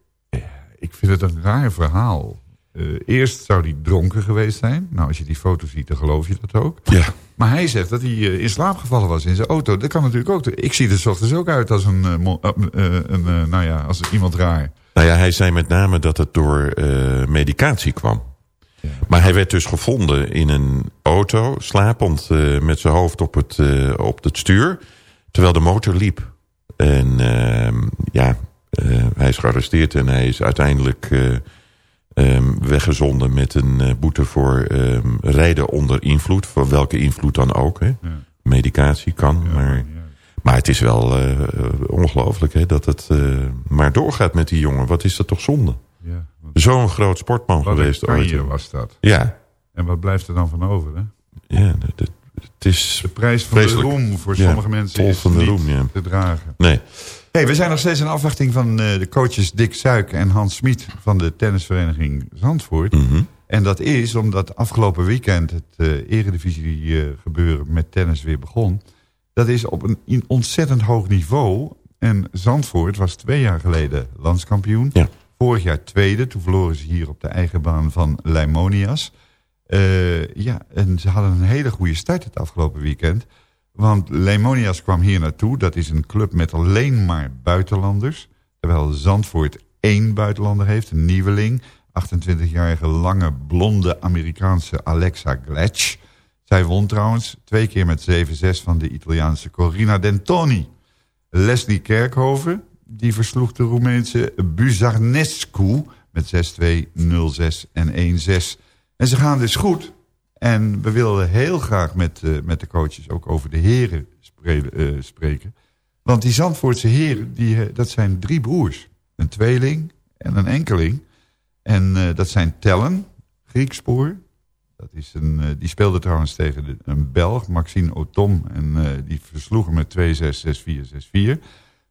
Ik vind het een raar verhaal. Eh, eerst zou hij dronken geweest zijn. Nou, als je die foto ziet, dan geloof je dat ook. Ja. Maar hij zegt dat hij eh, in slaap gevallen was in zijn auto. Dat kan natuurlijk ook. Ik zie er 's ochtends ook uit als een, eh, een nou ja, als iemand raar. Nou ja, hij zei met name dat het door medicatie kwam. Maar hij werd dus gevonden in een auto, slapend eh, met zijn hoofd op het, eh, op het stuur, terwijl de motor liep. En ehm, ja, eh, hij is gearresteerd en hij is uiteindelijk eh, ehm, weggezonden met een boete voor ehm, rijden onder invloed, voor welke invloed dan ook. Hè? Medicatie kan, maar, maar het is wel ongelooflijk dat het maar doorgaat met die jongen. Wat is dat toch zonde? Zo'n groot sportman Wat geweest een ooit. kanje was dat. Ja, En wat blijft er dan van over? Hè? ja dat- het is De prijs van vreselijk. de roem voor Ja, sommige mensen is van de niet roem, ja. te dragen. Nee. Hey, we zijn nog steeds in afwachting van eh, de coaches Dick Suik en Hans Smit van de tennisvereniging Zandvoort. Mhm. En dat is omdat afgelopen weekend het eh, eredivisie eh, gebeuren met tennis weer begon. Dat is op een ontzettend hoog niveau. En Zandvoort was twee jaar geleden landskampioen. Ja. Vorig jaar tweede. Toen verloren ze hier op de eigen baan van Leimonias. Eh, ja, en ze hadden een hele goede start het afgelopen weekend. Want Leimonias kwam hier naartoe. Dat is een club met alleen maar buitenlanders. Terwijl Zandvoort één buitenlander heeft, een nieuweling. 28-jarige lange blonde Amerikaanse Alexa Gletsch. Zij won trouwens twee keer met 7-6 van de Italiaanse Corina Dentoni. Leslie Kerkhoven, die versloeg de Roemeense Buzarnescu met 6-2, 0-6 en 1-6. En ze gaan dus goed. En we wilden heel graag met, eh, met de coaches ook over de heren spre- eh, spreken. Want die Zandvoortse heren, die, eh, dat zijn drie broers. Een tweeling en een enkeling. En dat zijn Tellen, Griekspoor. Dat is een, die speelde trouwens tegen de, een Belg, Maxine Otom. En die versloegen met 2-6, 6-4, 6-4.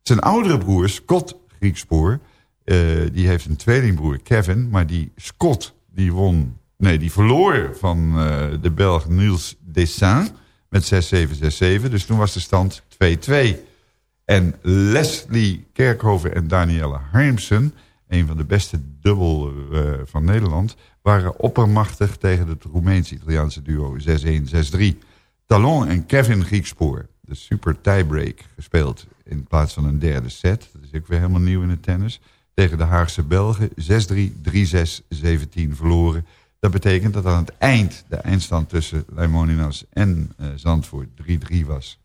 Zijn oudere broer, Scott Griekspoor... eh, die heeft een tweelingbroer, Kevin. Maar die Scott, die won... Nee, die verloor van eh, de Belg Niels Dessin met 6-7, 6-7. Dus toen was de stand 2-2. En Leslie Kerkhoven en Danielle Harmsen... een van de beste dubbel eh, van Nederland... waren oppermachtig tegen het Roemeens-Italiaanse duo 6-1, 6-3. Talon en Kevin Griekspoor, de super tiebreak, gespeeld... in plaats van een derde set. Dat is ook weer helemaal nieuw in het tennis. Tegen de Haagse Belgen 6-3, 3-6, 17 verloren. Dat betekent dat aan het eind de eindstand tussen Leimoninas en eh, Zandvoort 3-3 was.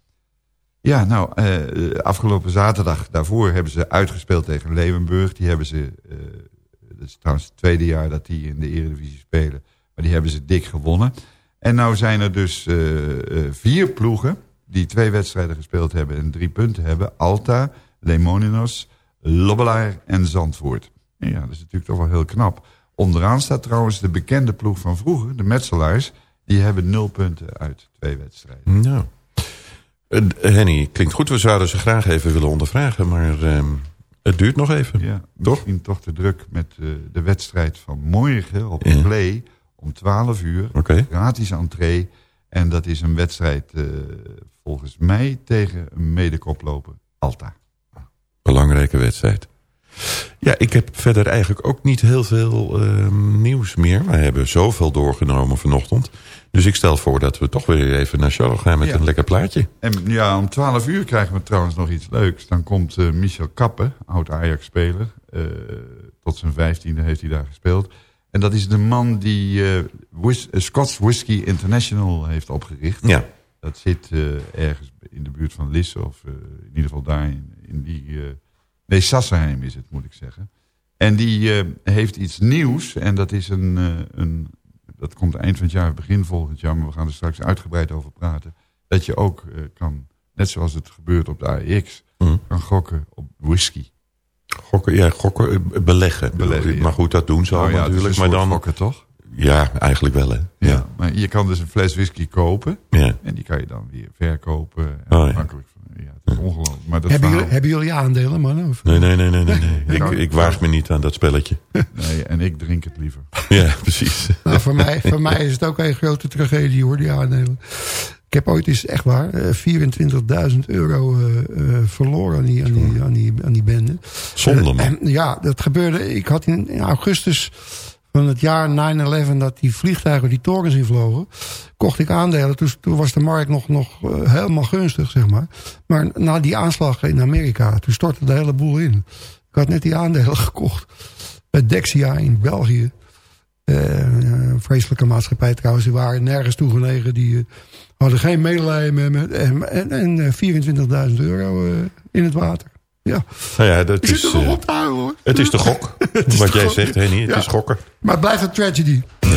Ja, nou, eh, afgelopen zaterdag daarvoor hebben ze uitgespeeld tegen Leeuwenburg. Die hebben ze, eh, dat is trouwens het tweede jaar dat die in de Eredivisie spelen. Maar die hebben ze dik gewonnen. En nou zijn er dus vier ploegen die twee wedstrijden gespeeld hebben en drie punten hebben. Alta, Lemoninos, Lobbelaar en Zandvoort. Ja, dat is natuurlijk toch wel heel knap. Onderaan staat trouwens de bekende ploeg van vroeger, de Metselaars. Die hebben nul punten uit twee wedstrijden. Nou. Eh, Henny, klinkt goed. We zouden ze graag even willen ondervragen, maar ehm, het duurt nog even. Ja, Toch? misschien toch te druk met eh, de wedstrijd van morgen op Ja. Play om 12 uur. Oké. Gratis entree. En dat is een wedstrijd eh, volgens mij tegen een medekoploper Alta. Belangrijke wedstrijd. Ja, ik heb verder eigenlijk ook niet heel veel ehm, nieuws meer. Wij hebben zoveel doorgenomen vanochtend. Dus ik stel voor dat we toch weer even naar Charlotte gaan met Ja. een lekker plaatje. En ja, om 12 uur krijgen we trouwens nog iets leuks. Dan komt eh, Michel Kappen, oud Ajax-speler. eh, tot zijn vijftiende heeft hij daar gespeeld. En dat is de man die eh, Whis- Scots Whisky International heeft opgericht. Ja. Dat zit eh, ergens in de buurt van Lisse, of eh, in ieder geval daar in, in die... eh, nee, Sassenheim is het, moet ik zeggen. En die heeft iets nieuws. En dat is een, een... Dat komt eind van het jaar, begin volgend jaar. Maar we gaan er straks uitgebreid over praten. Dat je ook kan, net zoals het gebeurt op de AEX... Mhm. kan gokken op whisky. Gokken, ja, gokken, beleggen. Maar goed, dat doen ze Nou ja, natuurlijk. Maar dan, gokken, toch? Ja, eigenlijk wel hè. Ja. Ja. maar je kan dus een fles whisky kopen. ja. En die kan je dan weer verkopen. En Oh, ja. afhankelijk van, ja, het is ongelooflijk. Maar dat Hebben verhaal- jullie, hebben jullie aandelen, man? Of? Nee, nee, nee, nee, nee. nee. Ik, ik waag me niet aan dat spelletje. Nee, en ik drink het liever. Ja, precies. Nou, voor, mij, voor mij is het ook een grote tragedie, hoor, die aandelen. Ik heb ooit eens, echt waar, eh, 24.000 euro eh, eh, verloren aan die, aan, die, aan, die, aan die bende. Zonde, man. Eh, en ja, dat gebeurde. Ik had in, in augustus van het jaar 9-11 dat die vliegtuigen die torens invlogen. Kocht ik aandelen. Toen, was de markt nog, nog eh, helemaal gunstig, zeg maar. Maar na die aanslag in Amerika, toen stortte de hele boel in. Ik had net die aandelen gekocht. Bij Dexia in België. Eh, een vreselijke maatschappij trouwens. Die waren nergens toegenegen. Die eh, hadden geen medelijden met me. En, en, en eh, 24.000 euro in het water. Ja, Nou ja, dat zit is, er nog eh, op te hoor. het is de gok. Wat jij gok. zegt, Henny. Het Ja. is gokken. Maar het blijft een tragedy. Ja.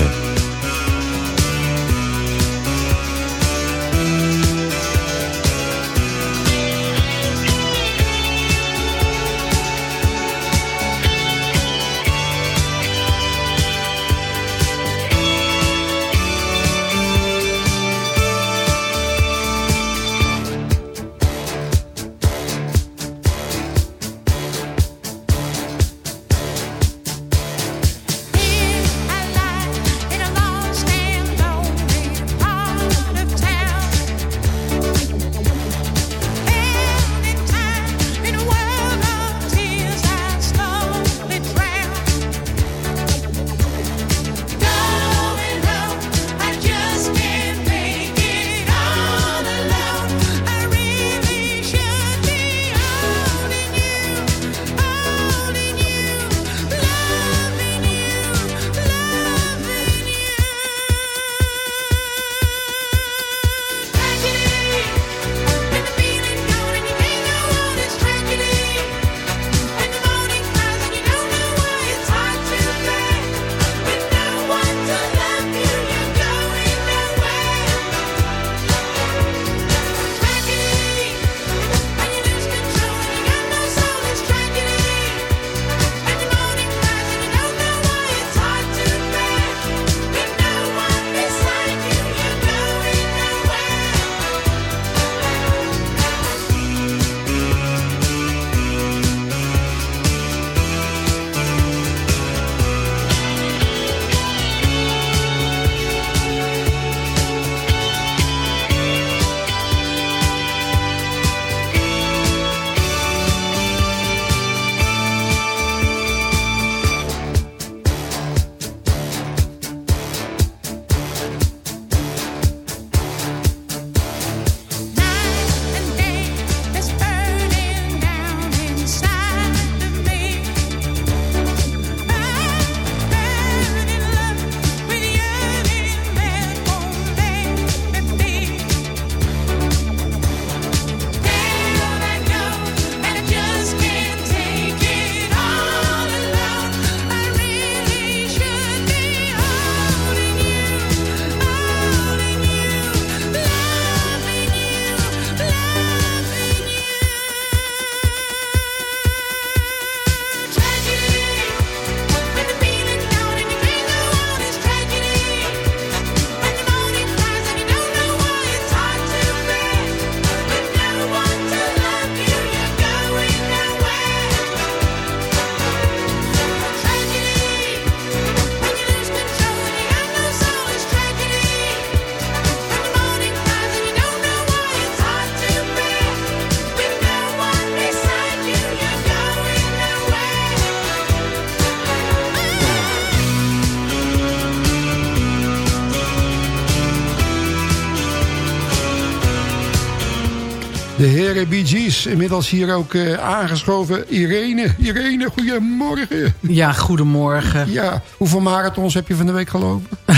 De Bee Gees, inmiddels hier ook eh, aangeschoven. Irene, Irene, goedemorgen. Ja, goedemorgen. Ja, hoeveel marathons heb je van de week gelopen?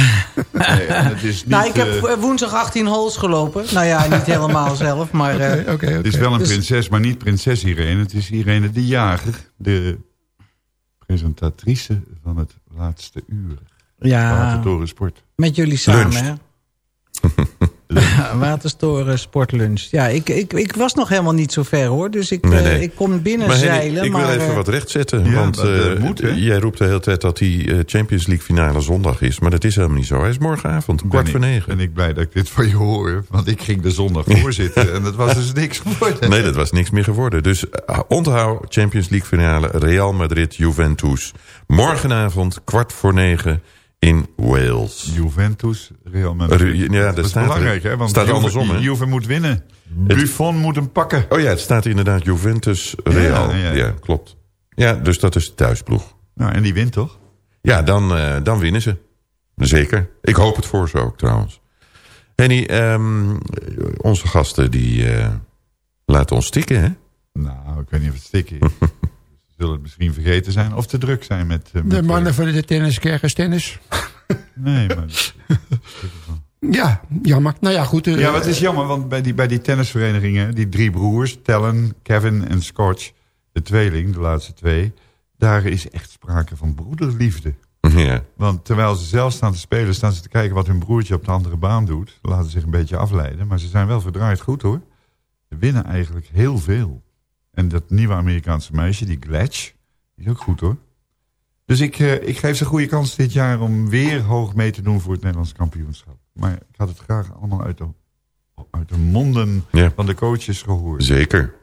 het is niet, nou, ik heb eh, eh, woensdag 18 holes gelopen. Nou ja, niet helemaal zelf, maar... eh, Oké, oké, Het is wel een Dus- prinses, maar niet prinses Irene. Het is Irene de Jager, de presentatrice van het laatste uur. ja, Sport. met jullie samen, Lunch. hè? Waterstoren sportlunch. Ja, ik, ik, ik was nog helemaal niet zo ver, hoor. Dus ik, Nee, eh, nee. ik kon binnen Maar Henny, zeilen. ik maar, wil even eh, wat rechtzetten. Ja, want eh, moet, jij roept de hele tijd dat die Champions League finale zondag is. Maar dat is helemaal niet zo. Hij is morgenavond, kwart voor ik- negen. Ben ik blij dat ik dit van je hoor. Want ik ging de zondag voorzitten. en dat was dus niks geworden. Nee, dat was niks meer geworden. Dus eh, onthoud Champions League finale Real Madrid-Juventus. Morgenavond, kwart voor negen in Wales. Juventus, Real Madrid. Ru- ja, dat dat is staat er. belangrijk, hè? Want Staat Juve, andersom, hè? Juve moet winnen. Buffon moet hem pakken. Oh ja, het staat inderdaad Juventus-Real. Ja, Ja, ja. klopt. Ja, dus dat is de thuisploeg. Nou, en die wint toch? Ja, dan, eh, dan winnen ze. Zeker. Ik hoop het voor ze ook trouwens. Henny, ehm, onze gasten die eh, laten ons stikken, hè? Nou, ik weet niet of het stikken is. Zullen het misschien vergeten zijn of te druk zijn met... eh, met De mannen van de tennis, kerkers tennis. Nee, maar... Ja, jammer. Nou ja, goed. eh, Ja, wat is jammer, want bij die, bij die tennisverenigingen... die drie broers, Tellen, Kevin en Scotch... de tweeling, de laatste twee... daar is echt sprake van broederliefde. Ja. Want terwijl ze zelf staan te spelen... staan ze te kijken wat hun broertje op de andere baan doet. Laten zich een beetje afleiden. Maar ze zijn wel verdraaid goed, hoor. Ze winnen eigenlijk heel veel. En dat nieuwe Amerikaanse meisje, die Gletch... die is ook goed, hoor. Dus ik, eh, ik geef ze een goede kans dit jaar... om weer hoog mee te doen voor het Nederlands kampioenschap. Maar ik had het graag allemaal uit de, uit de monden Ja. van de coaches gehoord. Zeker.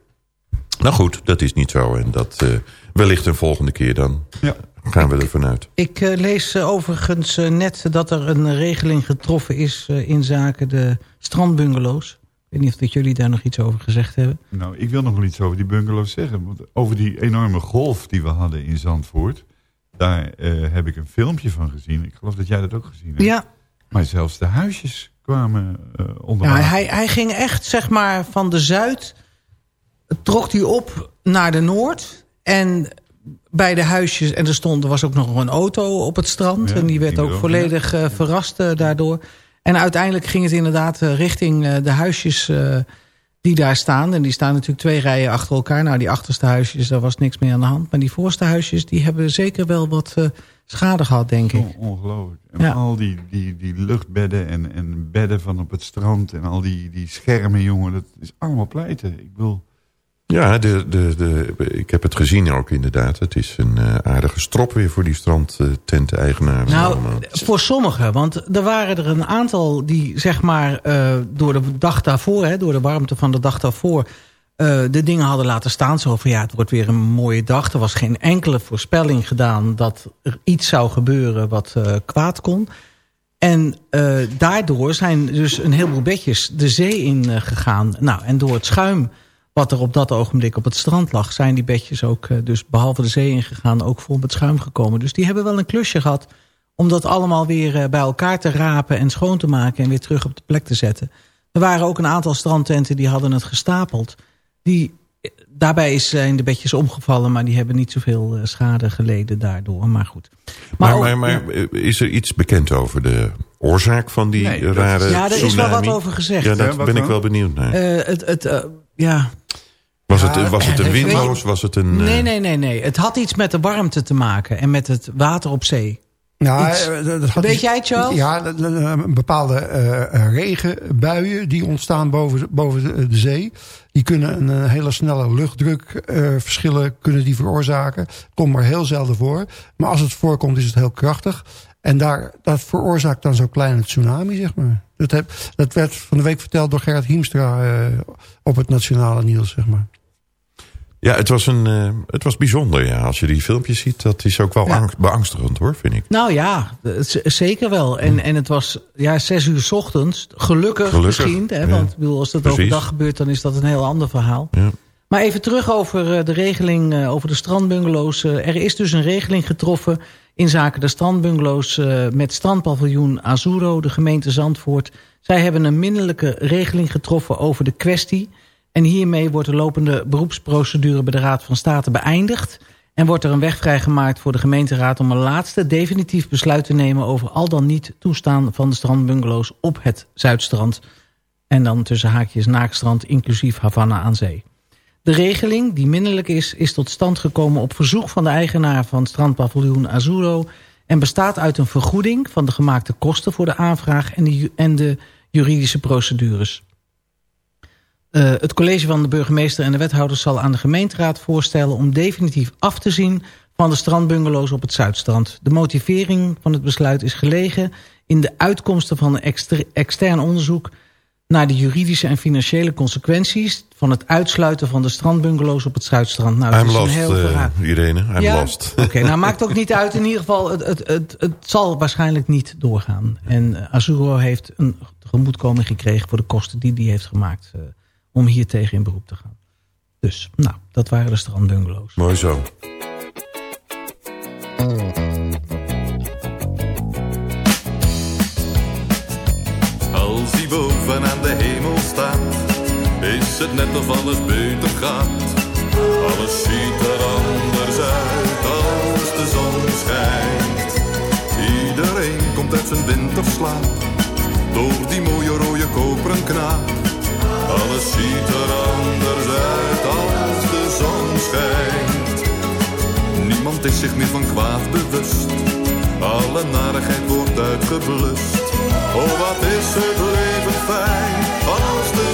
Nou goed, dat is niet zo. En dat eh, wellicht een volgende keer dan Ja. gaan we ervan uit. Ik eh, lees overigens net dat er een regeling getroffen is... eh, in zaken de strandbungalows. Ik weet niet of dat jullie daar nog iets over gezegd hebben. Nou, ik wil nog wel iets over die bungalows zeggen. Want over die enorme golf die we hadden in Zandvoort... daar eh, heb ik een filmpje van gezien. Ik geloof dat jij dat ook gezien hebt. Ja, Maar zelfs de huisjes kwamen eh onder Ja, hij, hij ging echt, zeg maar, van de Zuid... trok hij op naar de Noord. En bij de huisjes... en er, stond, er was ook nog een auto op het strand. Ja, en die werd ook volledig eh, verrast daardoor. En uiteindelijk ging het inderdaad eh, richting eh, de huisjes... eh, die daar staan. En die staan natuurlijk twee rijen achter elkaar. Nou, die achterste huisjes, daar was niks meer aan de hand. Maar die voorste huisjes, die hebben zeker wel wat schade gehad, denk ik. On- ongelooflijk. En Ja. al die, die, die luchtbedden en, en bedden van op het strand... en al die, die schermen, jongen, dat is allemaal pleiten. Ik bedoel... Ja, de, de, de, ik heb het gezien ook inderdaad. Het is een eh, aardige strop weer voor die strandtent-eigenaren. Nou, allemaal. voor sommigen. Want er waren er een aantal die, zeg maar, eh, door de dag daarvoor... Hè, door de warmte van de dag daarvoor... eh, de dingen hadden laten staan. Zo van, ja, het wordt weer een mooie dag. Er was geen enkele voorspelling gedaan... dat er iets zou gebeuren wat eh, kwaad kon. En eh, daardoor zijn dus een heleboel bedjes de zee in eh, gegaan. Nou, en door het schuim wat er op dat ogenblik op het strand lag... zijn die bedjes ook, eh, dus behalve de zee ingegaan... ook vol met schuim gekomen. Dus die hebben wel een klusje gehad... om dat allemaal weer eh, bij elkaar te rapen en schoon te maken... en weer terug op de plek te zetten. Er waren ook een aantal strandtenten die hadden het gestapeld. Die, eh, daarbij is- zijn de bedjes omgevallen... maar die hebben niet zoveel eh, schade geleden daardoor. Maar goed. Maar, ook- maar, maar, is er iets bekend over de oorzaak van die Nee, rare Ja, er is wel wat over gezegd. Ja, daar ben ik wel benieuwd naar. Eh, het, het, eh, ja, was, het, was het een windloos? Was het een... eh, Nee, nee, nee, nee. Het had iets met de warmte te maken en met het water op zee. Nou, Iets. eh, dat had Weet iets- jij het, Charles? Ja, bepaalde eh, regenbuien die ontstaan boven, boven de, de zee. Die kunnen een, hele snelle luchtdrukverschillen kunnen die veroorzaken. Komt maar heel zelden voor. Maar als het voorkomt is het heel krachtig. En daar, dat veroorzaakt dan zo'n kleine tsunami, zeg maar. Dat, heb, dat werd van de week verteld door Gerrit Hiemstra eh, op het Nationale Nieuws, zeg maar. Ja, het was, een, eh, het was bijzonder. Ja. Als je die filmpjes ziet, dat is ook wel Ja. angst- beangstigend hoor, vind ik. Nou ja, eh, zeker wel. En, en het was ja, zes uur 's ochtends. Gelukkig, Gelukkig, misschien. Hè, ja. want ik bedoel, als dat Precies. overdag gebeurt, dan is dat een heel ander verhaal. Ja. Maar even terug over eh, de regeling eh, over de strandbungalows. Er is dus een regeling getroffen in zaken de strandbungalows... eh, met strandpaviljoen Azuro, de gemeente Zandvoort. Zij hebben een minderlijke regeling getroffen over de kwestie. En hiermee wordt de lopende beroepsprocedure bij de Raad van State beëindigd... en wordt er een weg vrijgemaakt voor de gemeenteraad... om een laatste definitief besluit te nemen... over al dan niet toestaan van de strandbungalows op het Zuidstrand... en dan tussen haakjes Naakstrand inclusief Havana aan zee. De regeling, die minderlijk is, is tot stand gekomen op verzoek van de eigenaar van strandpaviljoen Azuro... en bestaat uit een vergoeding van de gemaakte kosten voor de aanvraag en de, juridische procedures. Eh, het college van de burgemeester en de wethouders zal aan de gemeenteraad voorstellen... om definitief af te zien van de strandbungalows op het Zuidstrand. De motivering van het besluit is gelegen in de uitkomsten van een exter- extern onderzoek naar de juridische en financiële consequenties... van het uitsluiten van de strandbungalows op het Zuidstrand. Nou, I'm is een lost, heel eh. Irene. I'm Ja? lost. Oké, nou maakt ook niet uit. In ieder geval, het, het, het, het zal waarschijnlijk niet doorgaan. En eh, Azuro heeft een tegemoetkoming gekregen... voor de kosten die hij heeft gemaakt... eh, om hier tegen in beroep te gaan. Dus, nou, dat waren de strandbungalows. Mooi zo. Het net of alles beter gaat. Alles ziet er anders uit als de zon schijnt. Iedereen komt uit zijn winterslaap, door die mooie rode koperen knaap. Alles ziet er anders uit als de zon schijnt. Niemand is zich meer van kwaad bewust. Alle narigheid wordt uitgeblust. Oh, wat is het leven fijn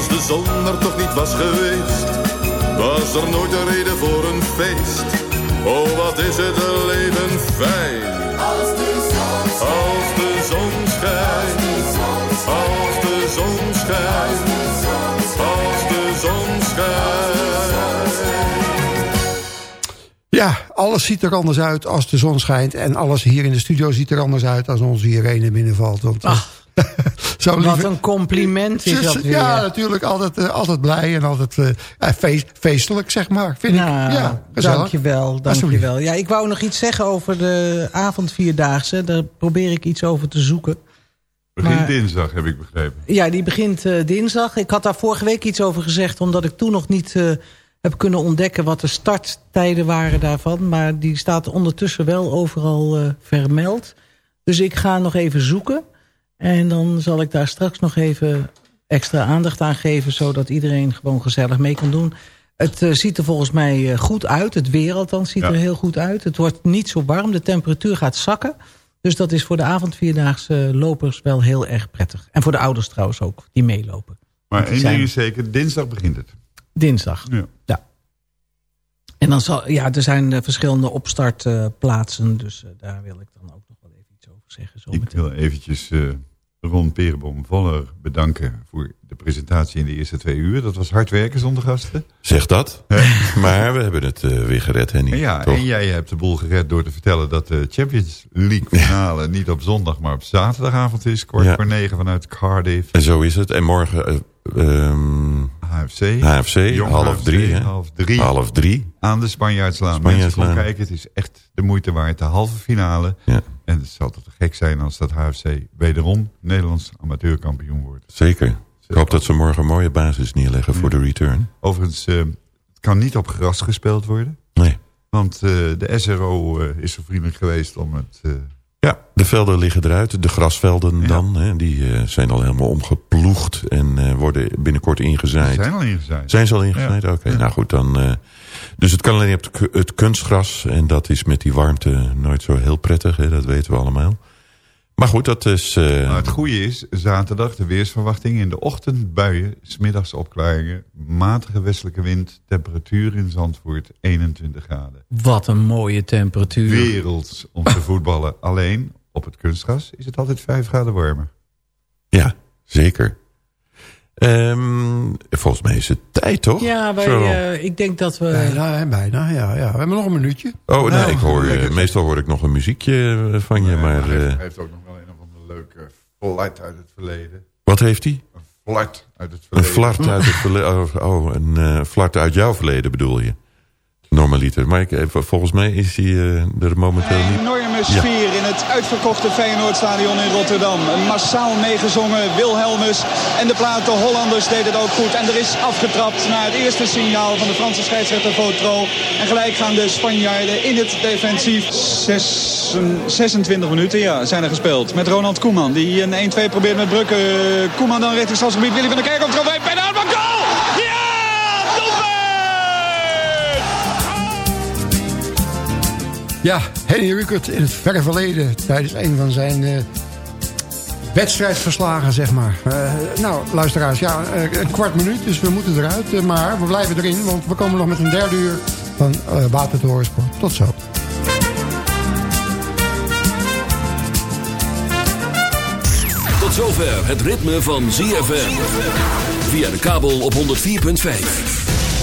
Als de zon er toch niet was geweest, was er nooit een reden voor een feest. Oh, wat is het leven fijn. Als de zon schijnt. Als de zon schijnt. Als de zon schijnt. Als de zon schijnt. Ja, alles ziet er anders uit als de zon schijnt. En alles hier in de studio ziet er anders uit als onze Irene binnenvalt. Want, eh, zo Wat lieve- een compliment is dat weer. Ja, natuurlijk. Altijd, eh, altijd blij en altijd eh, eh, feest, feestelijk, zeg maar. Vind Nou, ik. Ja, gezellig. dankjewel, dankjewel. Ja, ik wou nog iets zeggen over de avondvierdaagse. Daar probeer ik iets over te zoeken. Begin Maar- dinsdag, heb ik begrepen. Ja, die begint eh, dinsdag. Ik had daar vorige week iets over gezegd... omdat ik toen nog niet eh, heb kunnen ontdekken... wat de starttijden waren daarvan. Maar die staat ondertussen wel overal eh, vermeld. Dus ik ga nog even zoeken. En dan zal ik daar straks nog even extra aandacht aan geven... zodat iedereen gewoon gezellig mee kan doen. Het eh, ziet er volgens mij eh, goed uit. Het weer althans ziet Ja. er heel goed uit. Het wordt niet zo warm. De temperatuur gaat zakken. Dus dat is voor de avondvierdaagse lopers wel heel erg prettig. En voor de ouders trouwens ook, die meelopen. Maar één ding is zeker, dinsdag begint het. Dinsdag. Ja. En dan zal, ja, er zijn eh, verschillende opstartplaatsen. dus daar wil ik dan ook nog wel even iets over zeggen. Zo Ik wil eventjes Ron Perenboom Voller bedanken voor de presentatie in de eerste twee uur. Dat was hard werken zonder gasten. Zeg dat. maar we hebben het eh, weer gered, Henny. En ja, toch? en jij hebt de boel gered door te vertellen dat de Champions League finale niet op zondag, maar op zaterdagavond is. Kort Ja. voor negen vanuit Cardiff. En zo is het. En morgen... eh, ehm, HFC. HFC, Jong half HFC, drie? Half drie. Half drie. Aan de Spanjaardslaan. Spanjaardslaan. Mensen, kijken. Het is echt de moeite waard. De halve finale. Ja. En het zal toch gek zijn als dat HFC wederom Nederlands amateurkampioen wordt. Zeker. Ik hoop dat ze morgen een mooie basis neerleggen voor de return. Overigens, eh, het kan niet op gras gespeeld worden. Nee. Want eh, de SRO eh, is zo vriendelijk geweest om het... Ja, de velden liggen eruit. De grasvelden dan. Hè, die eh, zijn al helemaal omgeploegd en eh, worden binnenkort ingezaaid. Ze zijn al ingezaaid. Zijn ze al ingezaaid? Oké, nou goed. Dan, eh, dus het kan alleen op het kunstgras. En dat is met die warmte nooit zo heel prettig. Hè, dat weten we allemaal. Maar goed, dat is... eh, Maar het goede is, zaterdag de weersverwachting in de ochtend buien, smiddags opklaringen, matige westelijke wind, temperatuur in Zandvoort 21 graden. Wat een mooie temperatuur. Werelds om te voetballen. Alleen op het kunstgras is het altijd 5 graden warmer. Ja, zeker. Ehm, volgens mij is het tijd, toch? Ja, wij, eh, ik denk dat we... Bijna, ja, ja. We hebben nog een minuutje. Oh, nee, Nou, ik hoor, lekker. meestal hoor ik nog een muziekje van je, maar... hij, heeft, hij heeft ook nog wel een of andere leuke flight uit het verleden. wat heeft hij? Een flight uit het Een verleden. flart uit het verleden. Oh, oh, een eh, flart uit jouw verleden bedoel je? Normaliter. Maar ik, eh, volgens mij is hij eh, er momenteel Een niet. enorme sfeer in het uitverkochte Feyenoordstadion in Rotterdam. Een massaal meegezongen Wilhelmus. En de plaat De Hollanders deed het ook goed. En er is afgetrapt na het eerste signaal van de Franse scheidsrechter Votro. En gelijk gaan de Spanjaarden in het defensief. Zes- 26 minuten ja, zijn er gespeeld. Met Ronald Koeman die een 1-2 probeert met Brukke. Koeman dan richting Stadsgebied. Willy van der Kerkhoff bij. Van goal! Ja, Henny Rukert in het verre verleden tijdens een van zijn eh, wedstrijdverslagen, zeg maar. Eh, nou, luisteraars, ja, eh, een kwart minuut, dus we moeten eruit. maar we blijven erin, want we komen nog met een derde uur van uh. Tot zo. Tot zover het ritme van ZFM. Via de kabel op 104.5.